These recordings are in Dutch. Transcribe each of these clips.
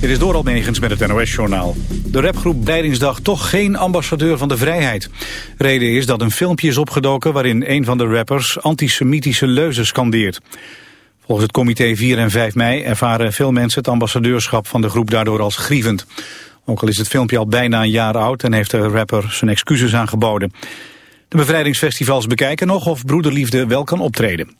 Dit is Doral Megens met het NOS-journaal. De rapgroep Breidingsdag toch geen ambassadeur van de vrijheid. Reden is dat een filmpje is opgedoken waarin een van de rappers antisemitische leuzen scandeert. Volgens het comité 4 en 5 mei ervaren veel mensen het ambassadeurschap van de groep daardoor als grievend. Ook al is het filmpje al bijna een jaar oud en heeft de rapper zijn excuses aangeboden. De bevrijdingsfestivals bekijken nog of broederliefde wel kan optreden.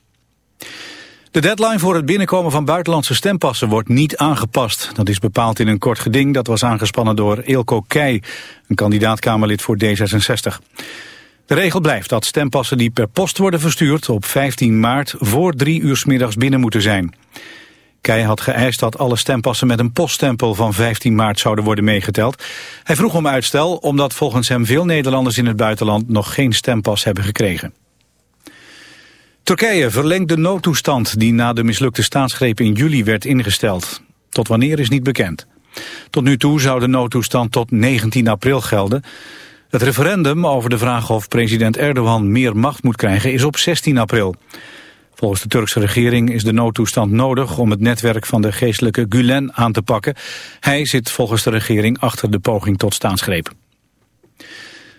De deadline voor het binnenkomen van buitenlandse stempassen wordt niet aangepast. Dat is bepaald in een kort geding dat was aangespannen door Eelco Keij, een kandidaat-Kamerlid voor D66. De regel blijft dat stempassen die per post worden verstuurd op 15 maart voor drie uur s middags binnen moeten zijn. Keij had geëist dat alle stempassen met een poststempel van 15 maart zouden worden meegeteld. Hij vroeg om uitstel omdat volgens hem veel Nederlanders in het buitenland nog geen stempas hebben gekregen. Turkije verlengt de noodtoestand die na de mislukte staatsgreep in juli werd ingesteld. Tot wanneer is niet bekend. Tot nu toe zou de noodtoestand tot 19 april gelden. Het referendum over de vraag of president Erdogan meer macht moet krijgen is op 16 april. Volgens de Turkse regering is de noodtoestand nodig om het netwerk van de geestelijke Gulen aan te pakken. Hij zit volgens de regering achter de poging tot staatsgreep.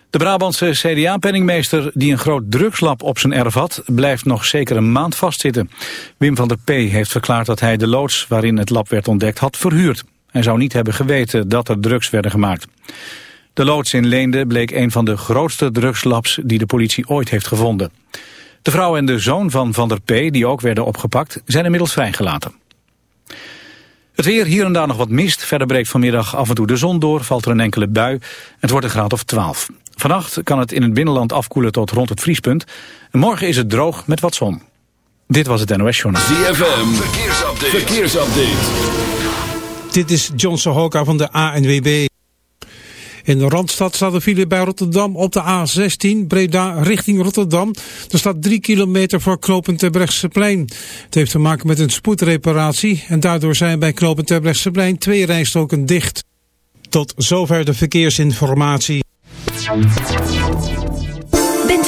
De Brabantse CDA-penningmeester die een groot drugslab op zijn erf had... blijft nog zeker een maand vastzitten. Wim van der P. heeft verklaard dat hij de loods waarin het lab werd ontdekt had verhuurd. Hij zou niet hebben geweten dat er drugs werden gemaakt. De loods in Leende bleek een van de grootste drugslabs die de politie ooit heeft gevonden. De vrouw en de zoon van Van der P., die ook werden opgepakt, zijn inmiddels vrijgelaten. Het weer, hier en daar nog wat mist. Verder breekt vanmiddag af en toe de zon door, valt er een enkele bui. Het wordt een graad of 12. Vannacht kan het in het binnenland afkoelen tot rond het vriespunt. En morgen is het droog met wat zon. Dit was het NOS Journal. ZFM, verkeersupdate. verkeersupdate. Dit is John Sohoka van de ANWB. In de Randstad staat de file bij Rotterdam op de A16, Breda richting Rotterdam. Er staat 3 kilometer voor Knopen Terbrechtseplein. Het heeft te maken met een spoedreparatie en daardoor zijn bij Knopen Terbrechtseplein twee rijstoken dicht. Tot zover de verkeersinformatie.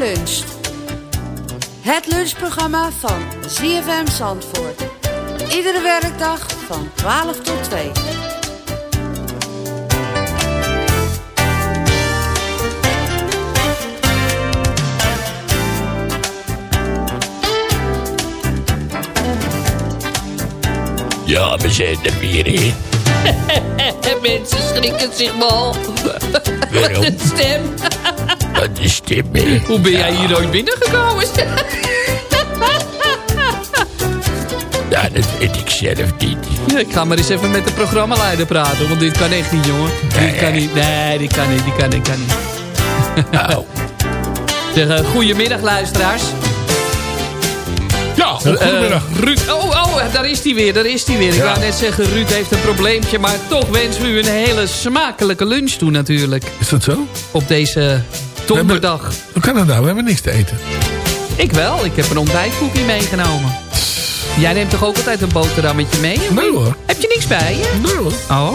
ZFM Luncht. Het lunchprogramma van ZFM Zandvoort. Iedere werkdag van 12 tot 2. Ja, we zijn er weer in. Mensen schrikken zich mal. Waarom? Wat een stem. Dat is hè? Hoe ben jij hier ooit binnengekomen? dat weet ik zelf niet. Ja, ik ga maar eens even met de programmaleider praten. Want dit kan echt niet, jongen. Dit kan niet. Nee, dit kan niet. Dit kan niet. Kan niet. Nou, Zeg, eh, goedemiddag, luisteraars. Ja, goedemiddag. Eh, Ruud, oh, oh, daar is hij weer, daar is hij weer. Ik Ja. wou net zeggen, Ruud heeft een probleempje. Maar toch wensen we u een hele smakelijke lunch toe natuurlijk. Is dat zo? Op deze donderdag. Hoe kan dat nou? We hebben niks te eten. Ik wel, ik heb een ontbijtkoekje meegenomen. Jij neemt toch ook altijd een boterhammetje mee? Nee hoor. Heb je niks bij je? Nee hoor. Oh,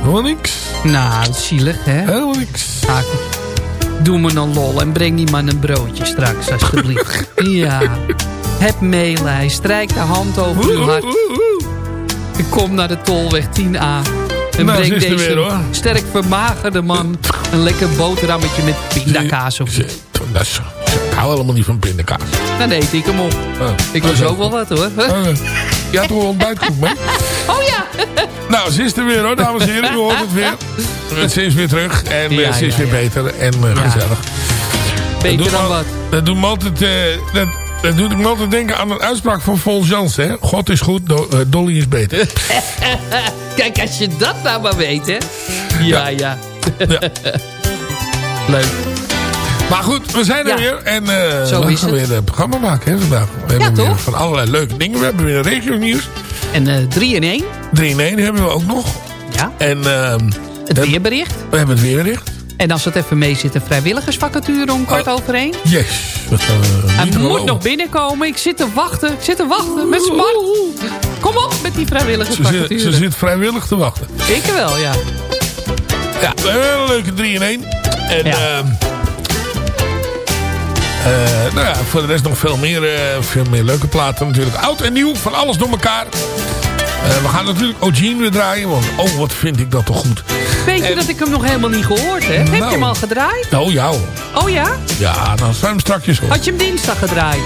Helemaal niks. nou, zielig hè. Helemaal niks. Ah, Doe me een lol en breng die man een broodje straks, alsjeblieft. ja. Heb meelij, strijk de hand over uw hart. Ik kom naar de Tolweg 10A. En Nou, breng deze weer, sterk vermagerde man een lekker boterhammetje met pindakaas of is, ik hou helemaal niet van pindakaas. Dan eet ik hem op. Oh. Ik was ook wel wat hoor. Oh, Je had toch wel ontbijtkoek mee? Oh ja! Nou, ze is er weer hoor, dames en heren. U hoort het weer. Ze is weer terug en eh, Ja, ze is ja, weer ja. beter en eh, Ja. gezellig. Beter dan wat. Dat doet me altijd, eh, dat, dat doet me altijd denken aan een uitspraak van Volgens hè. God is goed, Do- eh, Dolly is beter. Kijk, als je dat nou maar weet hè. Ja, ja. Ja. Leuk. Maar goed, we zijn er Ja. weer. En eh Zo we gaan weer een programma maken hè, vandaag. We hebben weer toch? van allerlei leuke dingen. We hebben weer een regio nieuws. En eh 3 in 1. 3 in 1 hebben we ook nog. Ja. En ehm, Het we- weerbericht. we hebben het weerbericht. En als het even mee zit, een vrijwilligersvacature om kwart Oh. over één. Yes. Dat Hij moet nog binnenkomen. Ik zit te wachten. Ik zit te wachten met smart. Kom op met die vrijwilligersvacature. ze zit vrijwillig te wachten. Ik wel, ja. Ja, een leuke 3 in 1. En Ja. ehm, eh, nou ja, voor de rest nog veel meer, eh, veel meer leuke platen natuurlijk. Oud en nieuw, van alles door elkaar. Eh, we gaan natuurlijk O'Gene weer draaien, want oh, wat vind ik dat toch goed. Weet je En- dat ik hem nog helemaal niet gehoord heb? Heb je Nou. hem al gedraaid? Oh ja, hoor. Oh ja? ja, dan zou je hem strakjes horen. Had je hem dinsdag gedraaid?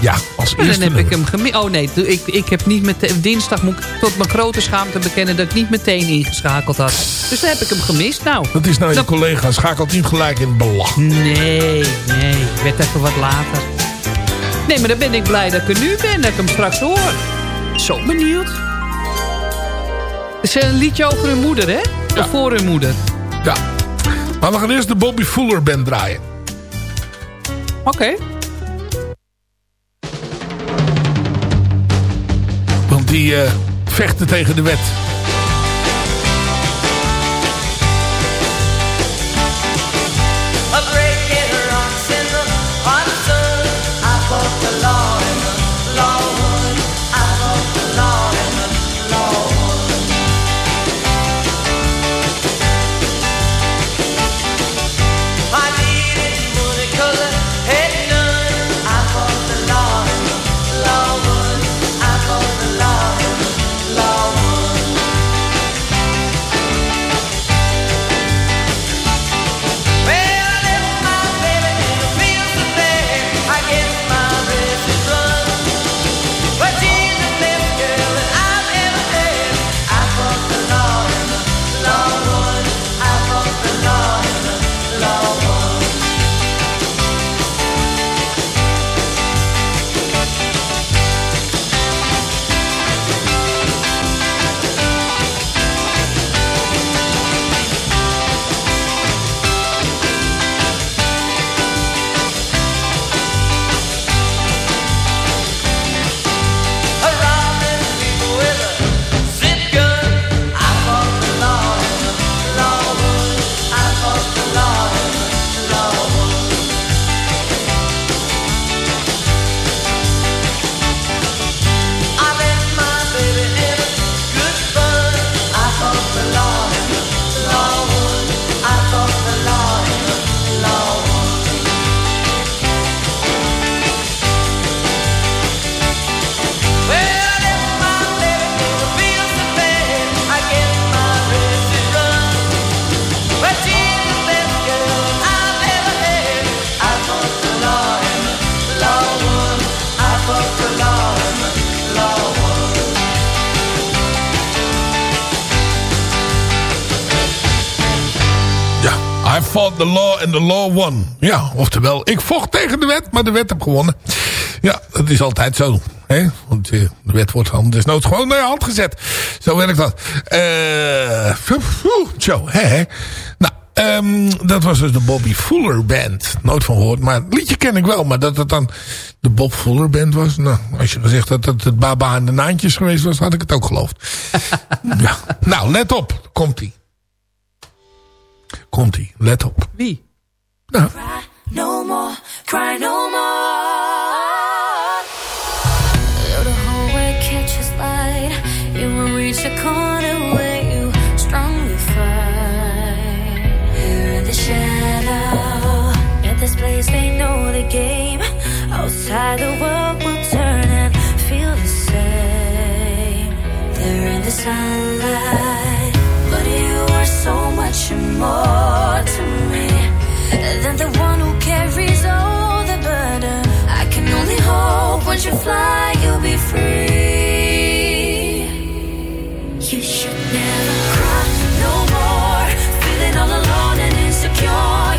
Ja, als Maar dan eerste heb ik hem gemist. Oh nee, ik, ik heb niet met dinsdag moet ik tot mijn grote schaamte bekennen dat ik niet meteen ingeschakeld had. Dus dan heb ik hem gemist. Nou, Dat is nou je collega, schakelt niet gelijk in belach. nee, nee, ik werd even wat later. Nee, maar dan ben ik blij dat ik er nu ben, dat ik hem straks hoor. Zo benieuwd. Het is een liedje over hun moeder, hè? Of voor hun moeder. Ja. Maar we gaan eerst de Bobby Fuller Band draaien. Oké. Want die eh, vechten tegen de wet. Fought the law and the law won. Ja, oftewel, ik vocht tegen de wet, maar de wet heb gewonnen. Ja, dat is altijd zo. Hè? Want eh, de wet wordt dan desnoods gewoon naar je hand gezet. Zo werkt dat. Eh, phew, zo, hè, hè. Nou, ehm, dat was dus de Bobby Fuller Band. Nooit van gehoord, maar het liedje ken ik wel. Maar dat het dan de Bob Fuller Band was. Nou, als je gezegd had dat het Baba en de Naantjes geweest was, had ik het ook geloofd. ja. Nou, let op. Komt-ie. Komt-ie. Let op. Wie? Nou, No more, cry no more. Though the whole way catches light, you will reach a corner where you strongly fight. Here in the shadow, at this place they know the game. Outside the world will turn and feel the same. They're in the sunlight, so much more to me than the one who carries all the burden. I can only hope once you fly, you'll be free. You should never cry no more. Feeling all alone and insecure.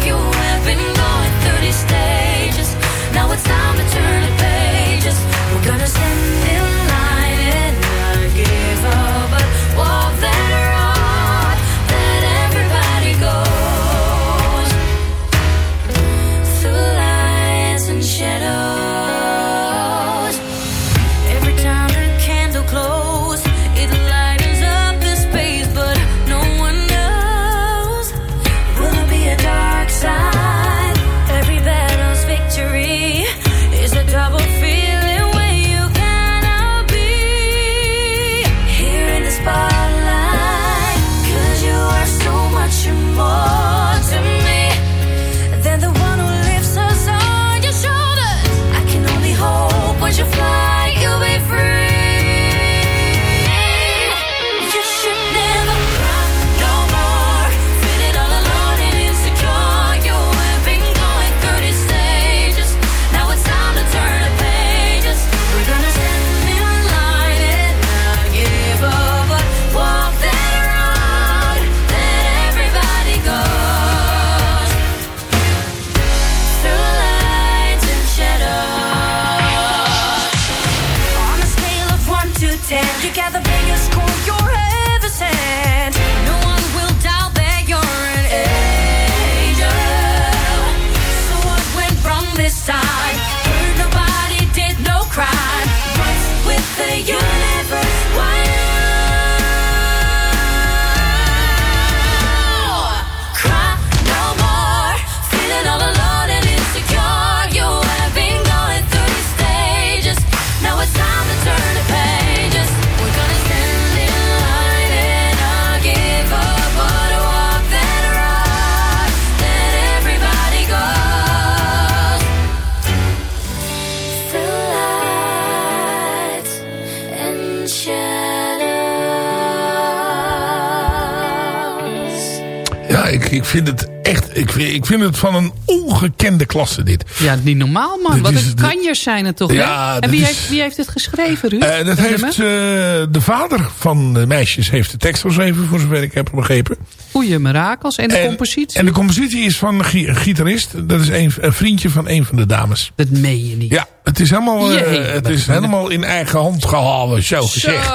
Ik, vind het echt... Ik, vind- ik vind het van een ongekende klasse, dit. Ja, niet normaal man. Dit Wat een kanjers zijn het toch, Ja? En wie is- heeft, wie heeft het geschreven, Ruud? Eh, dat heeft eh, de vader van de meisjes heeft de tekst geschreven, voor zover ik heb begrepen. Goeie mirakels. En de compositie? En de compositie is van een gi- een gitarist. Dat is een, een vriendje van een van de dames. Dat meen je niet. Ja, het is helemaal, eh, het is helemaal in eigen hand gehouden, zo gezegd.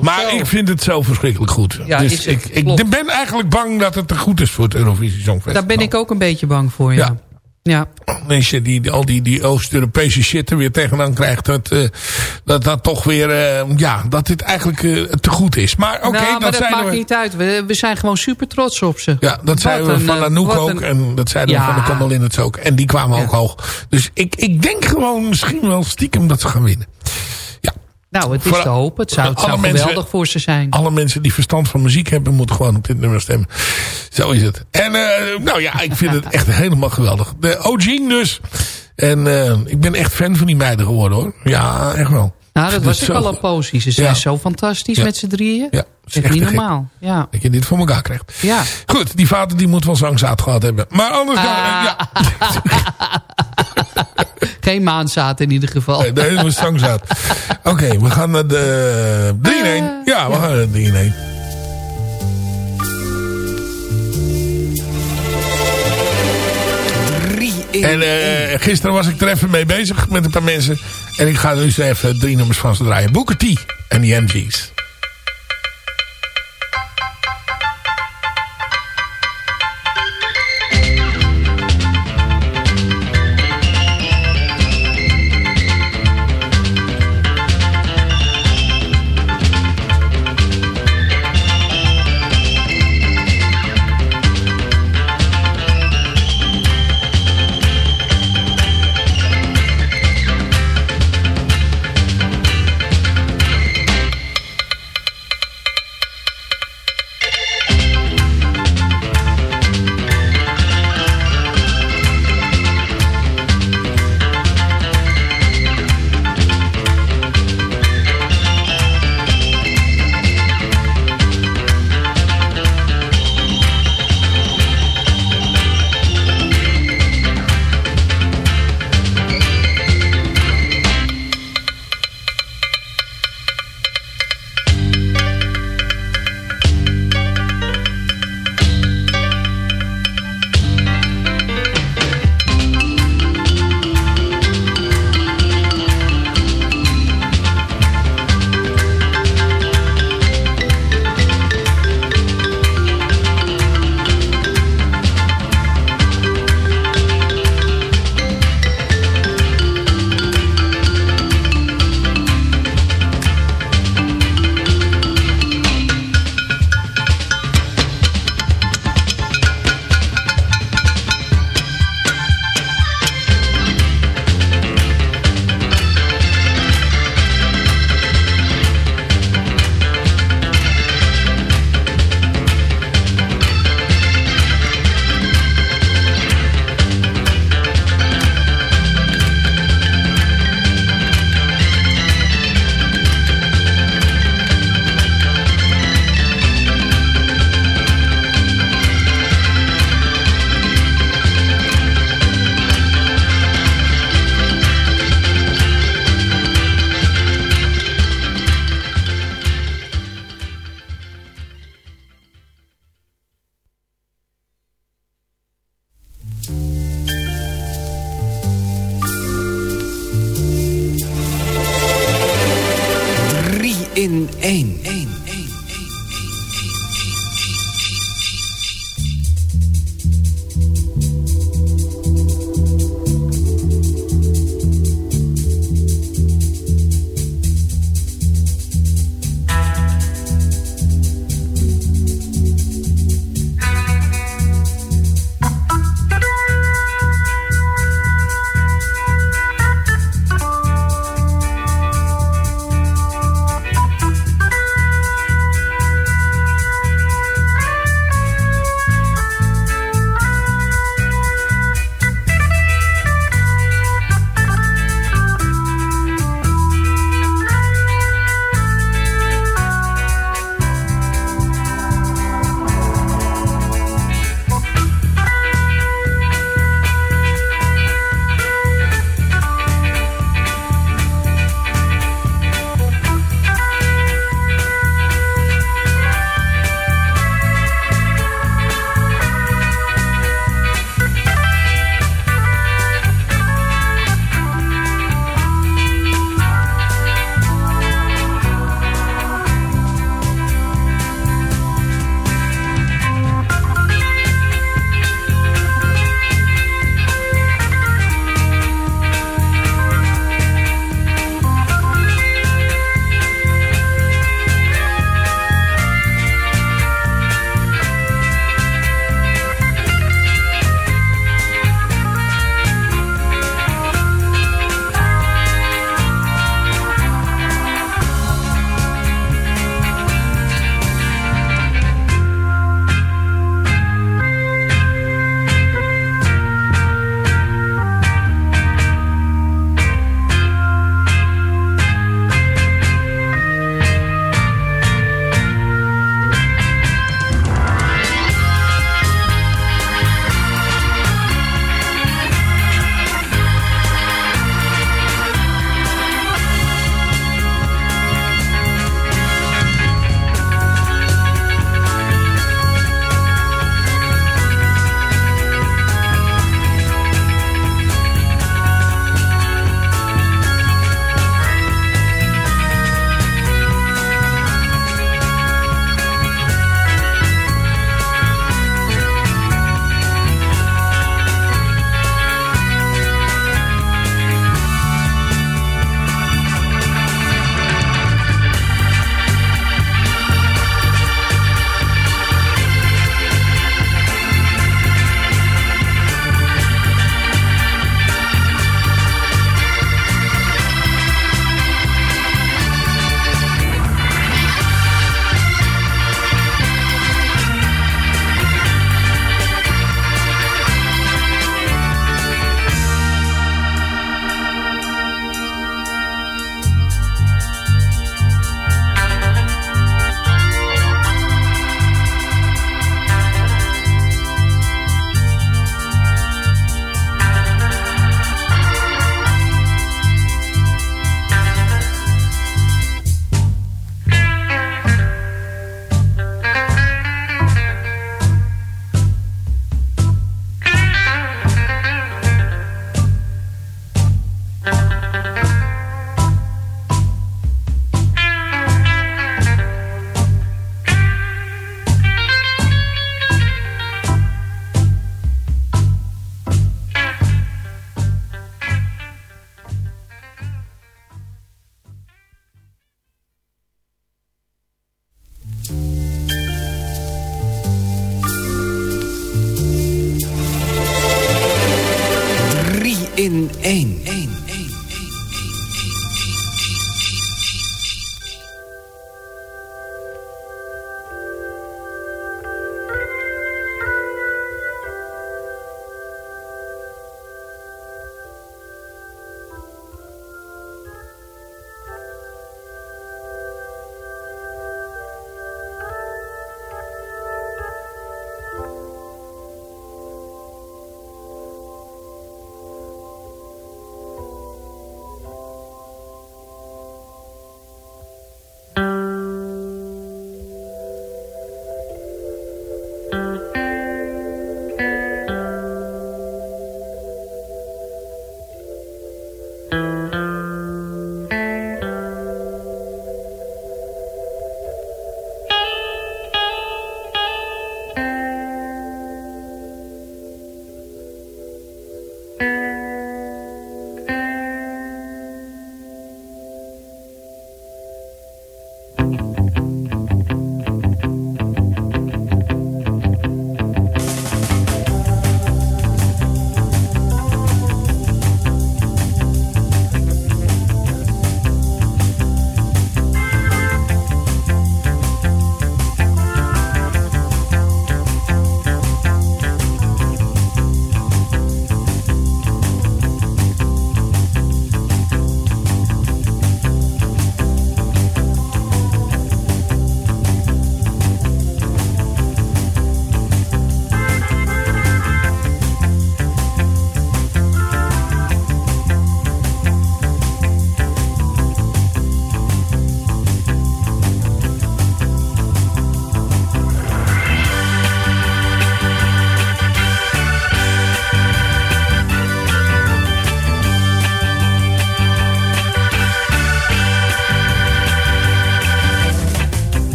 maar zo. ik vind het zo verschrikkelijk goed. Ja, dus is het. ik, ik Klopt. ben eigenlijk bang dat het te goed is voor het Eurovisie Songfestival. Daar ben ik ook een beetje bang voor, ja. Ja. Mensen die, die al die, die Oost-Europese shit er weer tegenaan krijgt. Dat, eh, dat dat toch weer, eh, ja, dat dit eigenlijk eh, te goed is. Maar oké, nou, dat dat zijn maakt we. niet uit. We, we zijn gewoon super trots op ze. Ja, dat Wat zeiden we van Anouk ook. een- En dat zeiden we van de Kamal in het ook. En die kwamen ook hoog. Dus ik, ik denk gewoon misschien wel stiekem dat ze gaan winnen. Nou, het is Voor- te hopen. Het zou, het mensen- geweldig voor ze zijn. Alle mensen die verstand van muziek hebben, moeten gewoon op dit nummer stemmen. Zo is het. En eh, nou ja, ik vind het echt helemaal geweldig. De Ojin dus. En eh, ik ben echt fan van die meiden geworden hoor. Ja, echt wel. Nou, dat was ik zo- al een posie. Ze zijn Ja. zo fantastisch Ja. met z'n drieën. Ja, dat is echt niet normaal. Ja. Dat je dit voor elkaar krijgt. Ja. Goed, die vader die moet wel zangzaad gehad hebben. Maar anders dan... Ah. ja, Geen maanzaad in ieder geval. Nee, dat is zangzaad. Oké, we gaan naar de 3-1. Ja, we gaan naar de 3-1. En eh, gisteren was ik er even mee bezig met een paar mensen. En ik ga dus even drie nummers van ze draaien. Booker T en de MG's.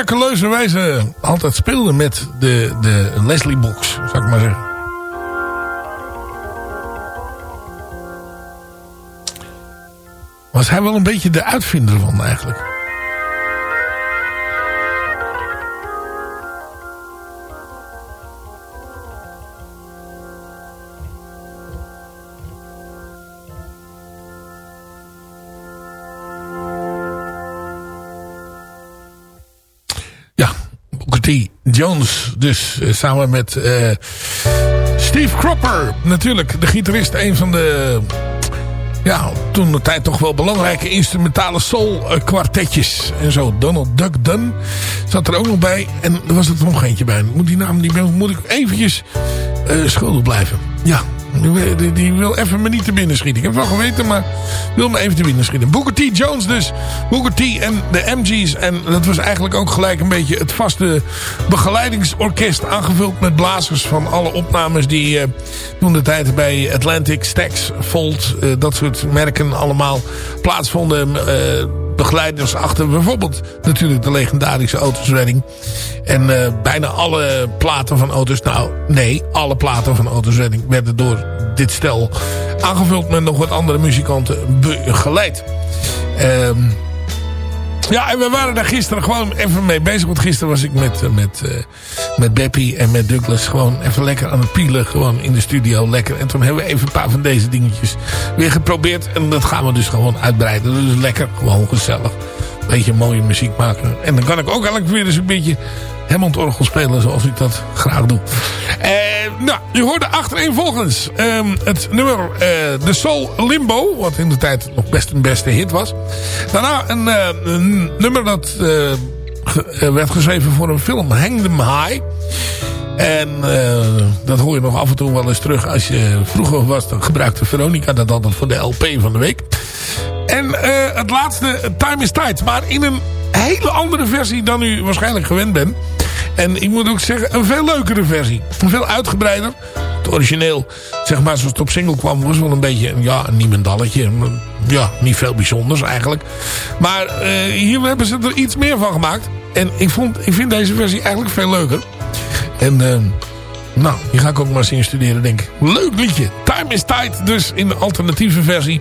Miraculeuze wijze altijd speelde met de, de Leslie box, zou ik maar zeggen. Was hij wel een beetje de uitvinder van eigenlijk. Jones. Dus eh, samen met eh, Steve Cropper. Natuurlijk, de gitarist. Een van de... Ja, toen de tijd toch wel belangrijke instrumentale soul eh, kwartetjes. En zo. Donald Duck Dunn zat er ook nog bij. En er was er nog eentje bij. Moet die naam niet meer... Moet ik eventjes eh schuldig blijven. Ja, die, die, wil even me niet te binnen schieten. Ik heb wel geweten, maar wil me even te binnen schieten. Booker T. Jones dus. Booker T en de MG's. En dat was eigenlijk ook gelijk een beetje het vaste begeleidingsorkest. Aangevuld met blazers van alle opnames die eh, toen de tijd bij Atlantic, Stax, Volt. eh, dat soort merken allemaal plaatsvonden. eh, begeleiders achter bijvoorbeeld natuurlijk de legendarische Otis Redding. En eh, bijna alle platen van Otis, nou nee, alle platen van Otis Redding werden door dit stel aangevuld met nog wat andere muzikanten begeleid. Ehm ja, en we waren daar gisteren gewoon even mee bezig. Want gisteren was ik met, eh, met, eh, met Beppie en met Douglas gewoon even lekker aan het pielen. Gewoon in de studio lekker. En toen hebben we even een paar van deze dingetjes weer geprobeerd. En dat gaan we dus gewoon uitbreiden. Dus lekker, gewoon gezellig. Beetje mooie muziek maken. En dan kan ik ook eigenlijk weer eens een beetje Hammond orgel spelen zoals ik dat graag doe. Eh, nou, je hoorde achtereenvolgens ehm het nummer eh The Soul Limbo. Wat in de tijd nog best een beste hit was. Daarna een, eh, nummer dat werd geschreven voor een film Hang Them High. En dat hoor je nog af en toe wel eens terug. Als je vroeger was, dan gebruikte Veronica dat altijd voor de LP van de week. En het laatste, Time is Tide. Maar in een hele andere versie dan u waarschijnlijk gewend bent. En ik moet ook zeggen, een veel leukere versie. Veel uitgebreider. Het origineel, zeg maar zoals het op single kwam, was wel een beetje ja, een niemendalletje. Ja, niet veel bijzonders eigenlijk. Maar eh, hier hebben ze er iets meer van gemaakt. En ik, vond, ik vind deze versie eigenlijk veel leuker. En eh, nou, die ga ik ook maar eens instuderen, denk ik. Leuk liedje. Time is Tide, dus in de alternatieve versie.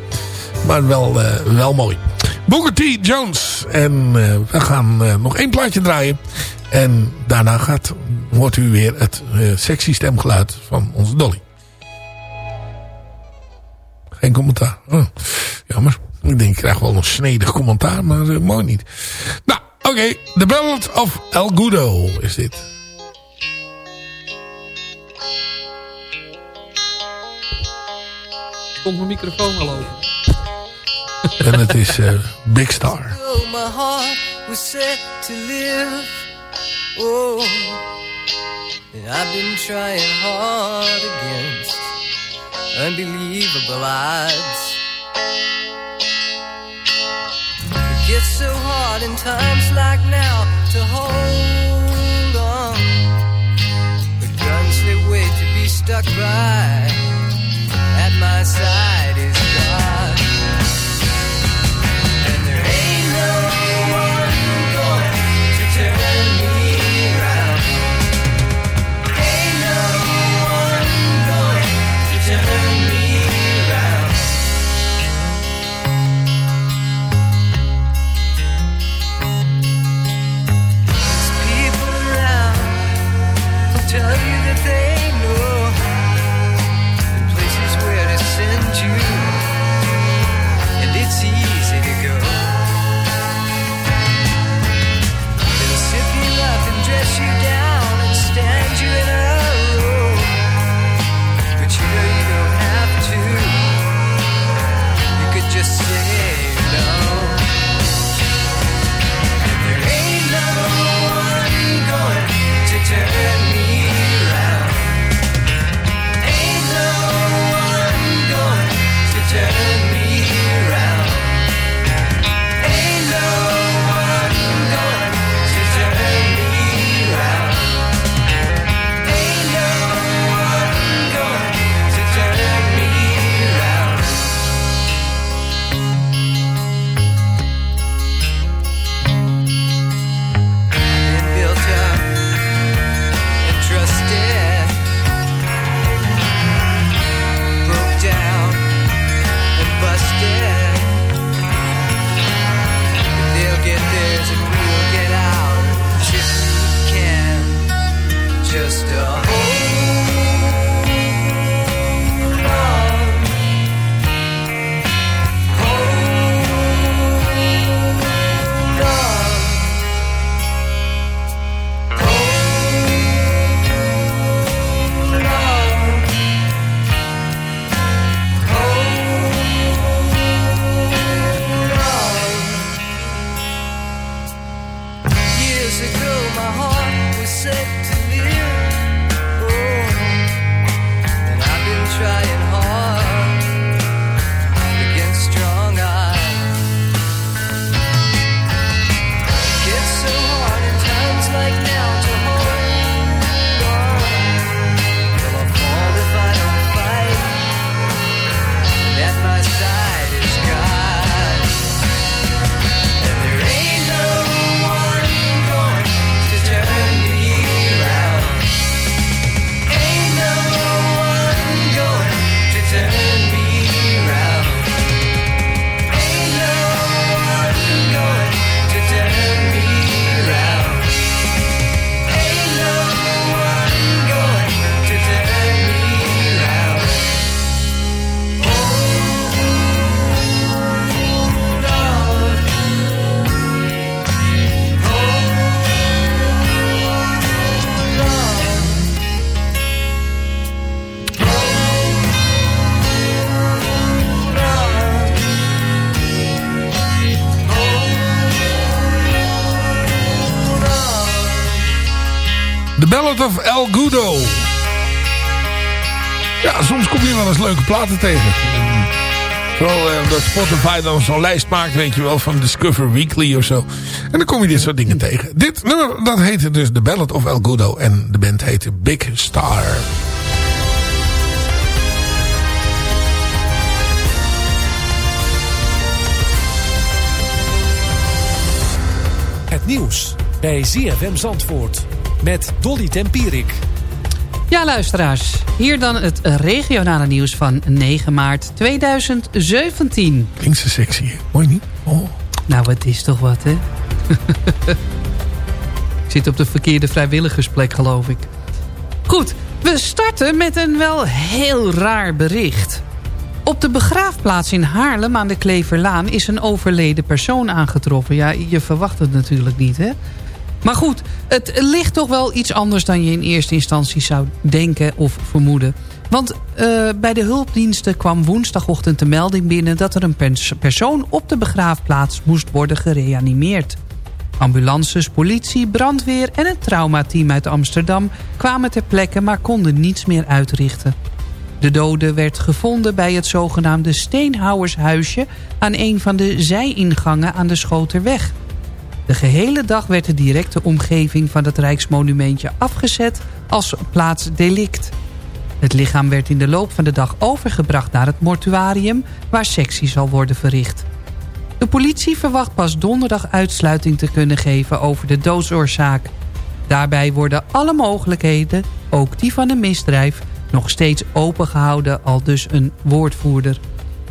Maar wel, eh, wel mooi. Booker T. Jones. En we gaan nog één plaatje draaien. En daarna gaat, hoort u weer het eh, sexy stemgeluid van onze Dolly. Geen commentaar. Oh, jammer. Ik denk, ik krijg wel een snedig commentaar, maar mooi niet. Nou, oké. The Ballad of El Gudo is dit. Stond mijn microfoon al over. En het is eh, Big Star. Oh, my heart was set to live. Oh, I've been trying hard against unbelievable odds. It gets so hard in times like now to hold on. The guns they wait to be stuck by. At my side is platen tegen. Vooral eh, omdat Spotify dan zo'n lijst maakt, weet je wel, van Discover Weekly of zo. En dan kom je dit soort dingen tegen. Dit nummer, dat heette dus The Ballad of El Gudo. En de band heette Big Star. Het nieuws bij ZFM Zandvoort met Dolly Tempierik. Ja, luisteraars. Hier dan het regionale nieuws van 9 maart 2017. Klinkt ze sexy, hè? Mooi niet? Oh. Nou, het is toch wat, hè? ik zit op de verkeerde vrijwilligersplek, geloof ik. Goed, we starten met een wel heel raar bericht. Op de begraafplaats in Haarlem aan de Kleverlaan... is een overleden persoon aangetroffen. Ja, je verwacht het natuurlijk niet, hè? Maar goed, het ligt toch wel iets anders dan je in eerste instantie zou denken of vermoeden. Want uh, bij de hulpdiensten kwam woensdagochtend de melding binnen... dat er een pers persoon op de begraafplaats moest worden gereanimeerd. Ambulances, politie, brandweer en het traumateam uit Amsterdam... kwamen ter plekke, maar konden niets meer uitrichten. De dode werd gevonden bij het zogenaamde Steenhouwershuisje... aan een van de zijingangen aan de Schoterweg... De gehele dag werd de directe omgeving van het Rijksmonumentje afgezet als plaats delict. Het lichaam werd in de loop van de dag overgebracht naar het mortuarium... waar sectie zal worden verricht. De politie verwacht pas donderdag uitsluiting te kunnen geven over de doodsoorzaak. Daarbij worden alle mogelijkheden, ook die van een misdrijf... nog steeds opengehouden, al dus een woordvoerder.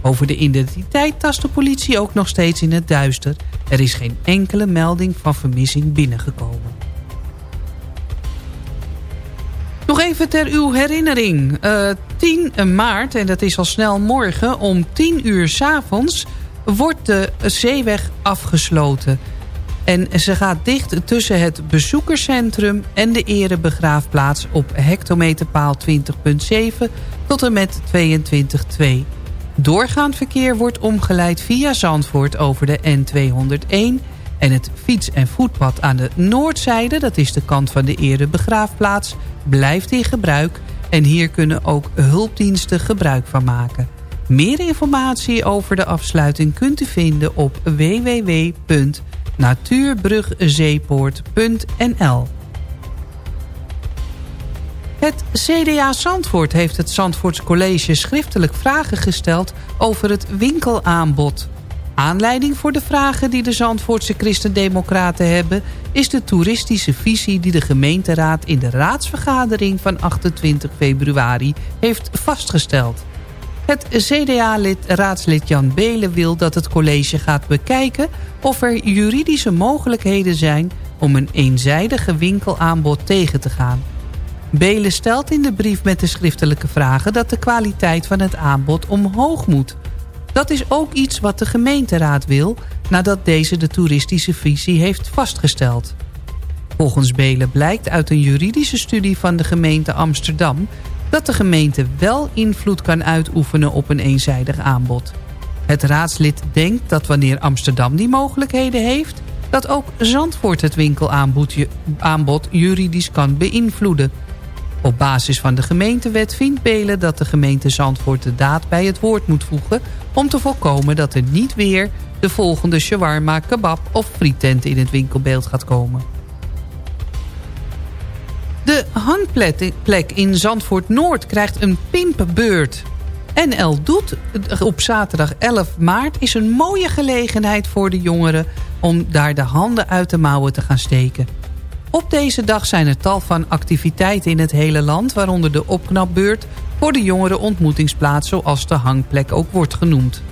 Over de identiteit tast de politie ook nog steeds in het duister. Er is geen enkele melding van vermissing binnengekomen. Nog even ter uw herinnering. Uh, 10 maart, en dat is al snel morgen, om 10 uur s avonds wordt de zeeweg afgesloten. En ze gaat dicht tussen het bezoekerscentrum en de erebegraafplaats op hectometerpaal 20.7 tot en met 22.2. Doorgaand verkeer wordt omgeleid via Zandvoort over de N201... en het fiets- en voetpad aan de noordzijde, dat is de kant van de erebegraafplaats... blijft in gebruik en hier kunnen ook hulpdiensten gebruik van maken. Meer informatie over de afsluiting kunt u vinden op www.natuurbrugzeepoort.nl het CDA Zandvoort heeft het Zandvoorts College schriftelijk vragen gesteld over het winkelaanbod. Aanleiding voor de vragen die de Zandvoortse Christendemocraten hebben... is de toeristische visie die de gemeenteraad in de raadsvergadering van 28 februari heeft vastgesteld. Het CDA-raadslid Jan Belen wil dat het college gaat bekijken... of er juridische mogelijkheden zijn om een eenzijdige winkelaanbod tegen te gaan... Belen stelt in de brief met de schriftelijke vragen... dat de kwaliteit van het aanbod omhoog moet. Dat is ook iets wat de gemeenteraad wil... nadat deze de toeristische visie heeft vastgesteld. Volgens Belen blijkt uit een juridische studie van de gemeente Amsterdam... dat de gemeente wel invloed kan uitoefenen op een eenzijdig aanbod. Het raadslid denkt dat wanneer Amsterdam die mogelijkheden heeft... dat ook Zandvoort het winkelaanbod juridisch kan beïnvloeden... Op basis van de gemeentewet vindt Belen dat de gemeente Zandvoort de daad bij het woord moet voegen... om te voorkomen dat er niet weer de volgende shawarma, kebab of frietent in het winkelbeeld gaat komen. De hangplek in Zandvoort Noord krijgt een pimpbeurt. NL Doet op zaterdag 11 maart is een mooie gelegenheid voor de jongeren... om daar de handen uit de mouwen te gaan steken. Op deze dag zijn er tal van activiteiten in het hele land... waaronder de opknapbeurt voor de jongere ontmoetingsplaats... zoals de hangplek ook wordt genoemd.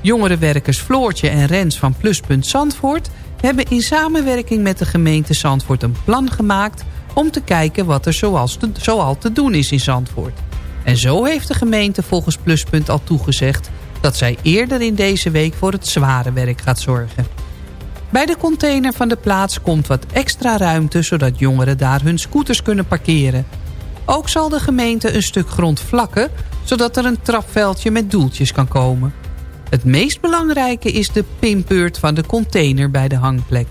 Jongerenwerkers Floortje en Rens van Pluspunt Zandvoort... hebben in samenwerking met de gemeente Zandvoort een plan gemaakt... om te kijken wat er zoals te, zoal te doen is in Zandvoort. En zo heeft de gemeente volgens Pluspunt al toegezegd... dat zij eerder in deze week voor het zware werk gaat zorgen. Bij de container van de plaats komt wat extra ruimte... zodat jongeren daar hun scooters kunnen parkeren. Ook zal de gemeente een stuk grond vlakken... zodat er een trapveldje met doeltjes kan komen. Het meest belangrijke is de pinbeurt van de container bij de hangplek.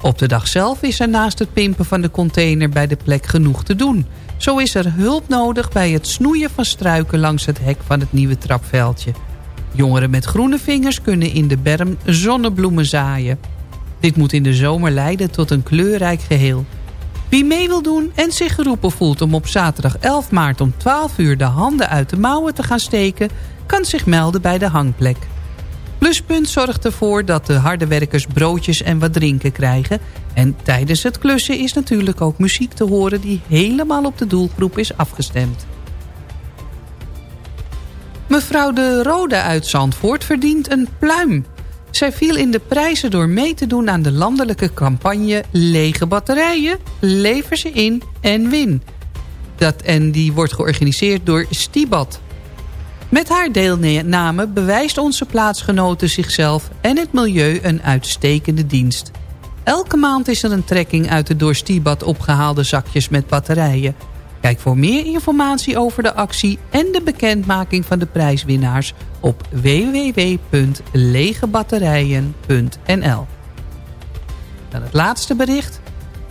Op de dag zelf is er naast het pimpen van de container bij de plek genoeg te doen. Zo is er hulp nodig bij het snoeien van struiken langs het hek van het nieuwe trapveldje. Jongeren met groene vingers kunnen in de berm zonnebloemen zaaien. Dit moet in de zomer leiden tot een kleurrijk geheel. Wie mee wil doen en zich geroepen voelt om op zaterdag 11 maart om 12 uur de handen uit de mouwen te gaan steken... kan zich melden bij de hangplek. Pluspunt zorgt ervoor dat de harde werkers broodjes en wat drinken krijgen. En tijdens het klussen is natuurlijk ook muziek te horen die helemaal op de doelgroep is afgestemd. Mevrouw de Rode uit Zandvoort verdient een pluim. Zij viel in de prijzen door mee te doen aan de landelijke campagne Lege batterijen, lever ze in en win. Dat, en die wordt georganiseerd door Stibat. Met haar deelname bewijst onze plaatsgenoten zichzelf en het milieu een uitstekende dienst. Elke maand is er een trekking uit de door Stibat opgehaalde zakjes met batterijen. Kijk voor meer informatie over de actie en de bekendmaking van de prijswinnaars op www.legebatterijen.nl. Dan het laatste bericht.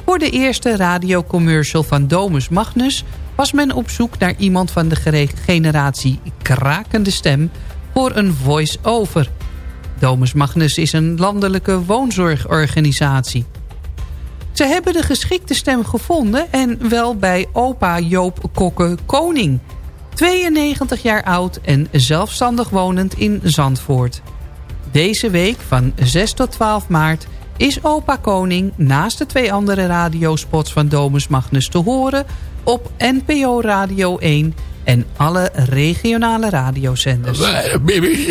Voor de eerste radiocommercial van Domus Magnus was men op zoek naar iemand van de generatie krakende stem voor een voice-over. Domus Magnus is een landelijke woonzorgorganisatie. Ze hebben de geschikte stem gevonden en wel bij opa Joop Kokke Koning. 92 jaar oud en zelfstandig wonend in Zandvoort. Deze week van 6 tot 12 maart is opa Koning naast de twee andere radiospots van Domus Magnus te horen op NPO Radio 1 en alle regionale radiozenders.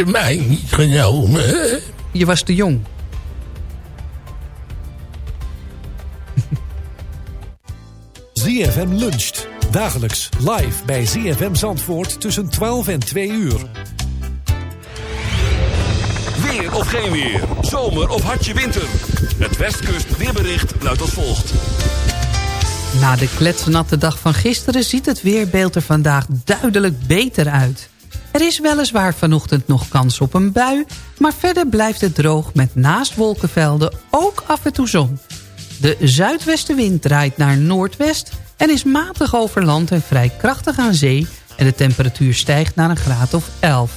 Mij niet genomen? Je was te jong. ZFM luncht. Dagelijks live bij ZFM Zandvoort tussen 12 en 2 uur. Weer of geen weer. Zomer of hartje winter. Het Westkust weerbericht luidt als volgt. Na de kletsnatte dag van gisteren ziet het weerbeeld er vandaag duidelijk beter uit. Er is weliswaar vanochtend nog kans op een bui... maar verder blijft het droog met naast wolkenvelden ook af en toe zon. De zuidwestenwind draait naar noordwest en is matig over land en vrij krachtig aan zee... en de temperatuur stijgt naar een graad of 11.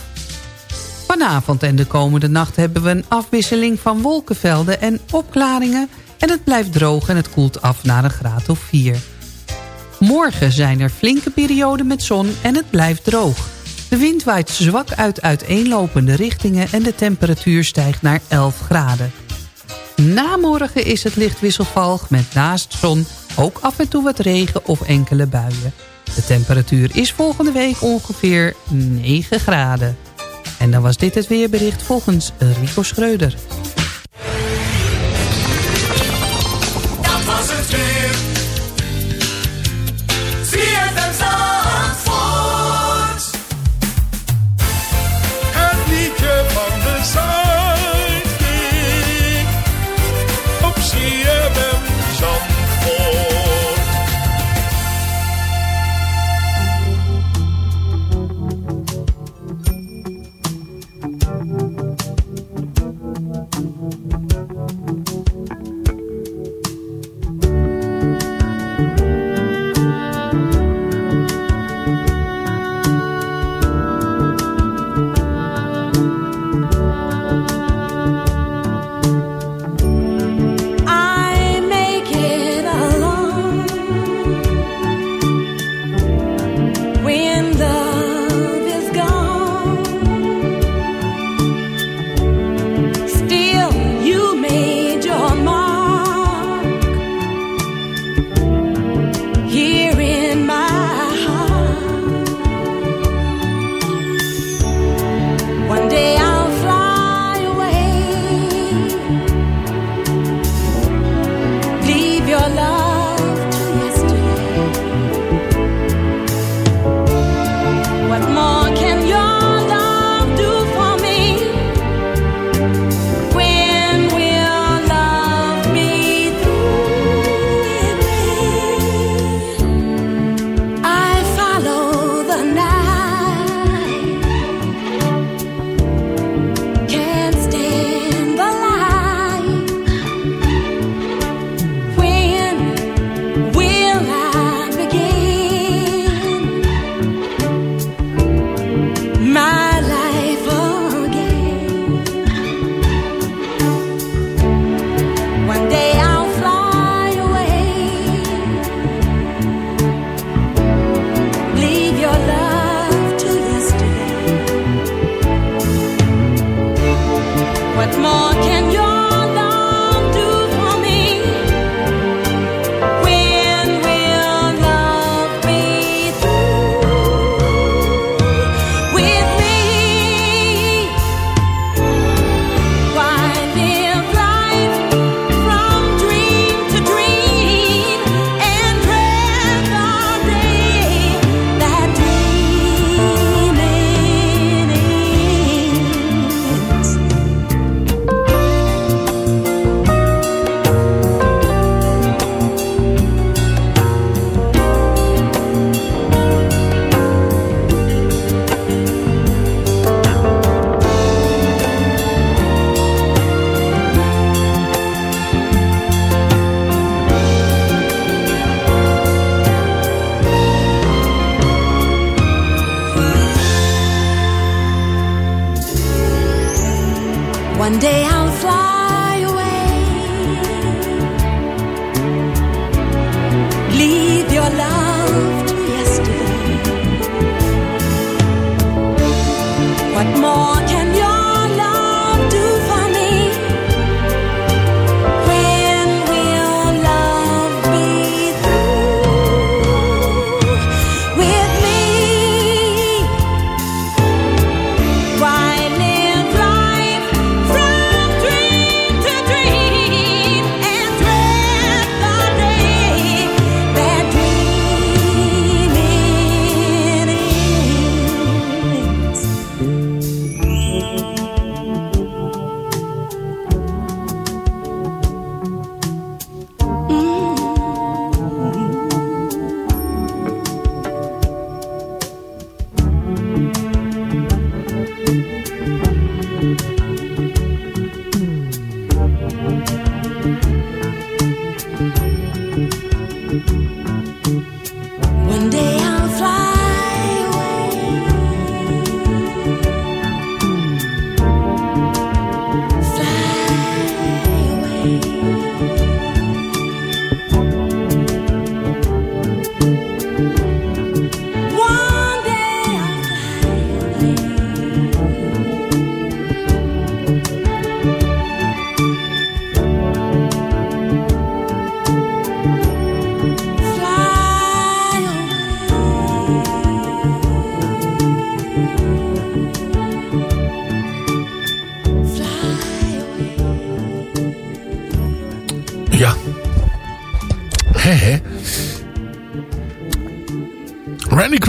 Vanavond en de komende nacht hebben we een afwisseling van wolkenvelden en opklaringen... en het blijft droog en het koelt af naar een graad of 4. Morgen zijn er flinke perioden met zon en het blijft droog. De wind waait zwak uit uiteenlopende richtingen en de temperatuur stijgt naar 11 graden. Na morgen is het licht wisselvallig met naast zon ook af en toe wat regen of enkele buien. De temperatuur is volgende week ongeveer 9 graden. En dan was dit het weerbericht volgens Rico Schreuder.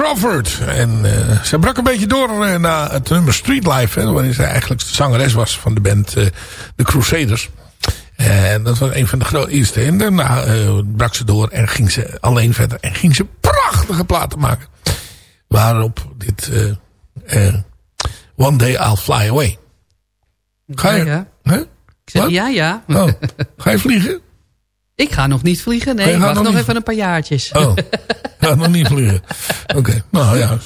Crawford. En eh, ze brak een beetje door eh, na het nummer Street Life. Hè, waarin ze eigenlijk de zangeres was van de band eh, The Crusaders. En dat was een van de grote eerste. En daarna brak ze door en ging ze alleen verder. En ging ze prachtige platen maken. Waarop dit One Day I'll Fly Away. Ga je? Ja, ja. Ik zeg, ja, ja. Oh, ga je vliegen? Ik ga nog niet vliegen. Oh, Nee, je ik wacht nog even een paar jaartjes. Oh, ja, nog niet vliegen. Oké, nou ja.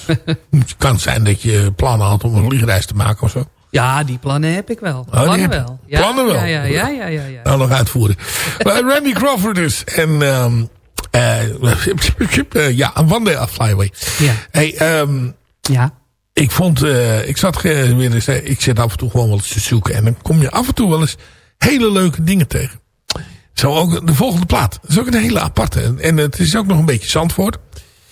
Het kan zijn dat je plannen had om een vliegreis te maken of zo. Ja, die plannen heb ik wel. Oh, plannen wel. Ja, Plannen wel. Ja, ja, ja, ja, ja, ja. Nou, nog uitvoeren. Maar Randy Crawford dus. En eh, ja, One Day I'll Fly Away. Ja. Hey, ehm, ja. ik vond, eh, ik zat weer eens, eh, ik zit af en toe gewoon wel eens te zoeken. En dan kom je af en toe wel eens hele leuke dingen tegen. Zo ook de volgende plaat. Dat is ook een hele aparte. En- het is ook nog een beetje Zandvoort.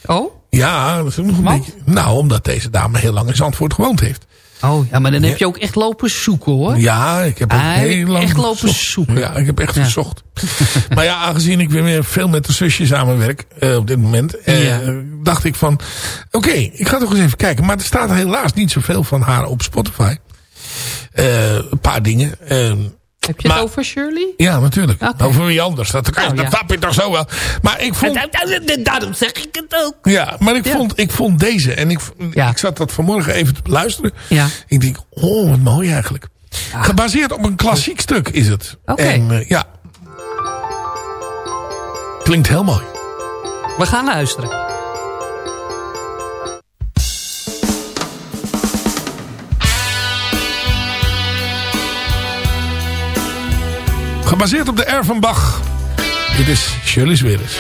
Oh? Ja, dat is ook nog een beetje. Nou, omdat deze dame heel lang in Zandvoort gewoond heeft. Oh, ja, maar dan heb je ook echt lopen zoeken, hoor. Ja, ik heb ook Ah, heel lang echt lopen gezocht. zoeken. Ja, ik heb echt gezocht. maar ja, aangezien ik weer veel met de zusje samenwerk eh, op dit moment, eh, Ja. dacht ik van, oké, ik ga toch eens even kijken. Maar er staat helaas niet zoveel van haar op Spotify. Eh, een paar dingen. Heb je het over Shirley? ja, natuurlijk. Over wie anders. Dat, kan, Oh, dat ja. snap je toch zo wel. Maar ik vond... Daarom zeg ik het ook. Ja, maar ik, Ja. Vond, ik vond deze. En ik, ik zat dat vanmorgen even te beluisteren. Ja. Ik denk, oh, wat mooi eigenlijk. Gebaseerd op een klassiek stuk is het. Oké. Eh, ja. Klinkt heel mooi. We gaan luisteren. Gebaseerd op de R van Bach. Dit is Shirley Sweres.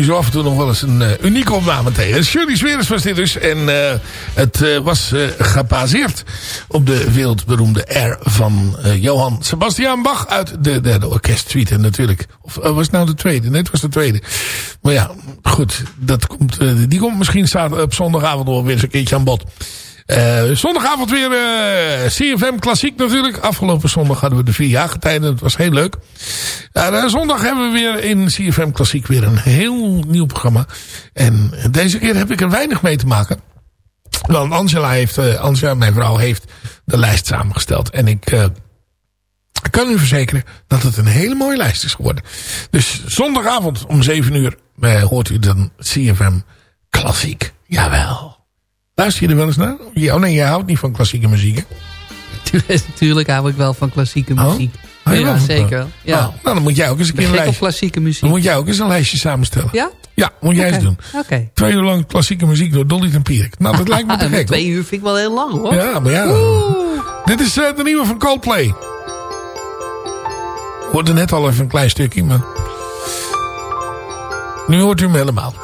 Je zo af en toe nog wel eens een eh, unieke opname tegen. Shirley Sweres was dit dus. En eh, het eh, was gebaseerd op de wereldberoemde R van Johann Sebastian Bach uit de derde orkestsuite natuurlijk. Of was het nou de tweede? Nee, het was de tweede. Maar ja, goed. Dat komt, die komt misschien op zondagavond nog weer eens een keertje aan bod. Eh, zondagavond weer eh, CFM Klassiek natuurlijk. Afgelopen zondag hadden we de vier jaargetijden. Dat was heel leuk. Ja, eh, zondag hebben we weer in CFM Klassiek weer een heel nieuw programma. En deze keer heb ik er weinig mee te maken. Want Angela, heeft, Angela mijn vrouw, heeft de lijst samengesteld. En ik kan u verzekeren dat het een hele mooie lijst is geworden. Dus zondagavond om 7 uur hoort u dan CFM Klassiek. Jawel. Luister je er wel eens naar? Ja, oh nee, jij houdt niet van klassieke muziek, hè? Natuurlijk hou ik wel van klassieke Oh? muziek. Ja, zeker wel. Ja. Nou, nou, dan moet jij ook eens een keer een lijstje... klassieke muziek. Dan moet jij ook eens een lijstje samenstellen. Ja? Ja, moet jij eens doen. Oké. Twee uur lang klassieke muziek door Dolly Tempierik. Nou, dat lijkt me te gek, Twee uur vind ik wel heel lang hoor. Ja, maar ja. Dit is eh, de nieuwe van Coldplay. Hoorde net al even een klein stukje, maar... Nu hoort u hem helemaal.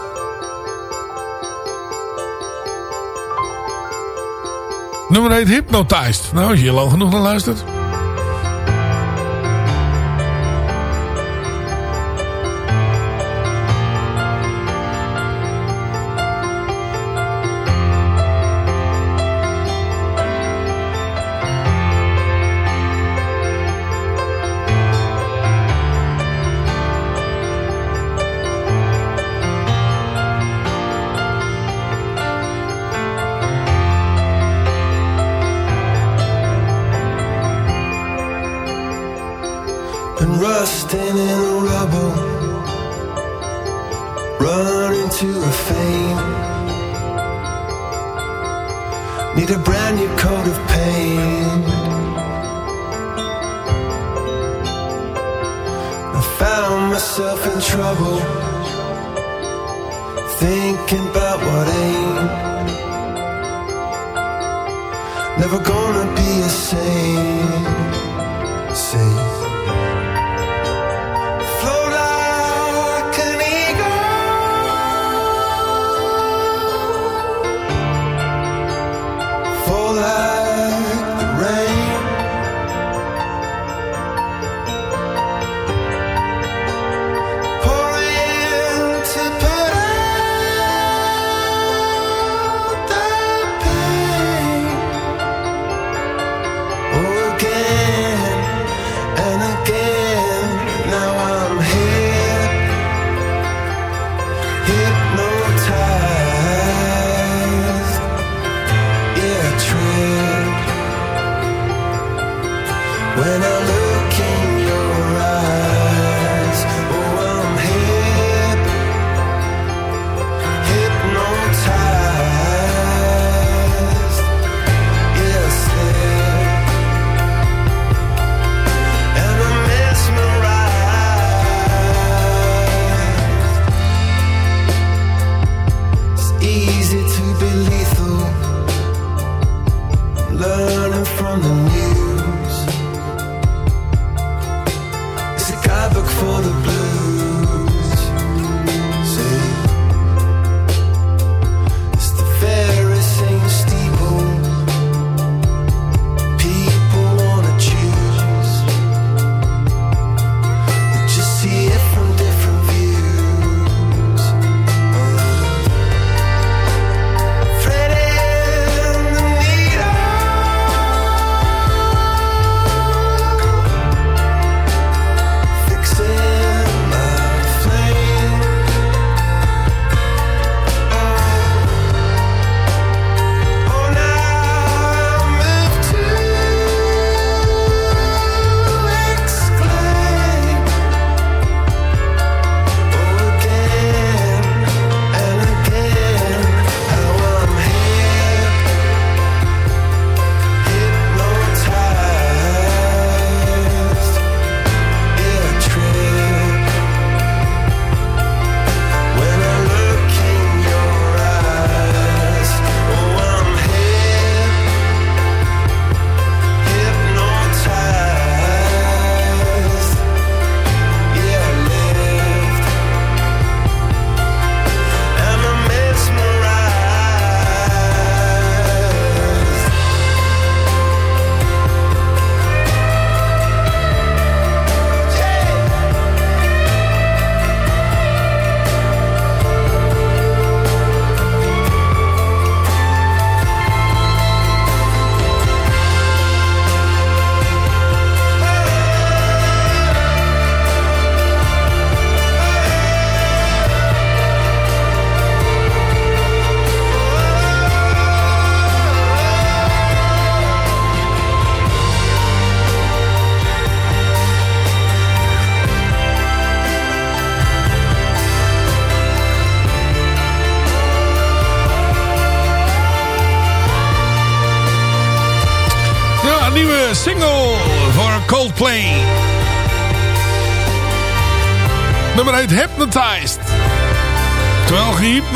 Nummer heet Hypnotized. Nou, als je hier lang genoeg naar luistert.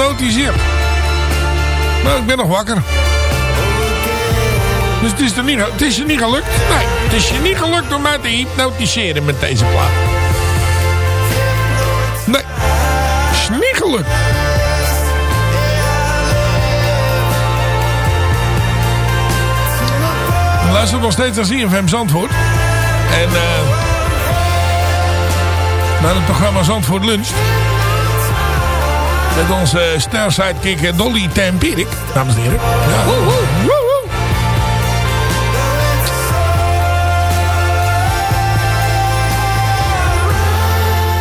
Gehypnotiseerd. Nou, ik ben nog wakker. Dus het is, niet, het is je niet gelukt. Nee, het is je niet gelukt om mij te hypnotiseren met deze plaat. Nee, het is niet gelukt. We luisteren nog steeds naar ZFM Zandvoort. En eh naar het programma Zandvoort Lunch. Met onze ster-sidekick eh, Dolly Tempierik, dames en heren. Ja. Woe, woe, woe, woe.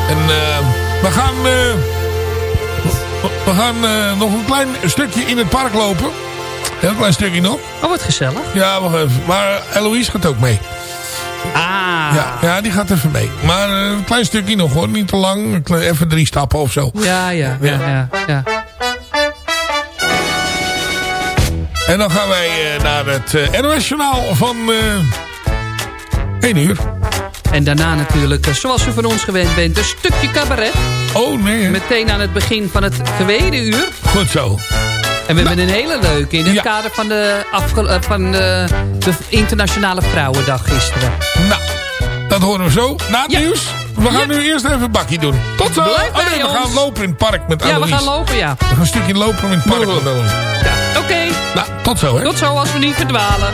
En eh, we gaan, eh, we gaan nog een klein stukje in het park lopen. Heel klein stukje nog. Oh, wat gezellig. Ja, wacht even. Maar Eloise gaat ook mee. Ja, die gaat even mee. Maar eh, een klein stukje nog hoor. Niet te lang. Even drie stappen of zo. Ja, ja, ja, ja. ja. En dan gaan wij eh, naar het eh, NOS-journaal van eh 1 uur. En daarna natuurlijk, zoals u van ons gewend bent, een stukje cabaret. Oh, nee. Meteen aan het begin van het tweede uur. Goed zo. En we hebben een hele leuke in het Ja. kader van, de, van de, de Internationale Vrouwendag gisteren. Nou, dat horen we zo. Na het Ja. nieuws. We gaan nu eerst even een bakje doen. Tot zo. Blijf oh nee, bij we gaan lopen in het park met Ja, we gaan lopen, ja. We gaan een stukje lopen in het park met Eloise. ja. Oké, Nou, tot zo hè. tot zo als we niet verdwalen.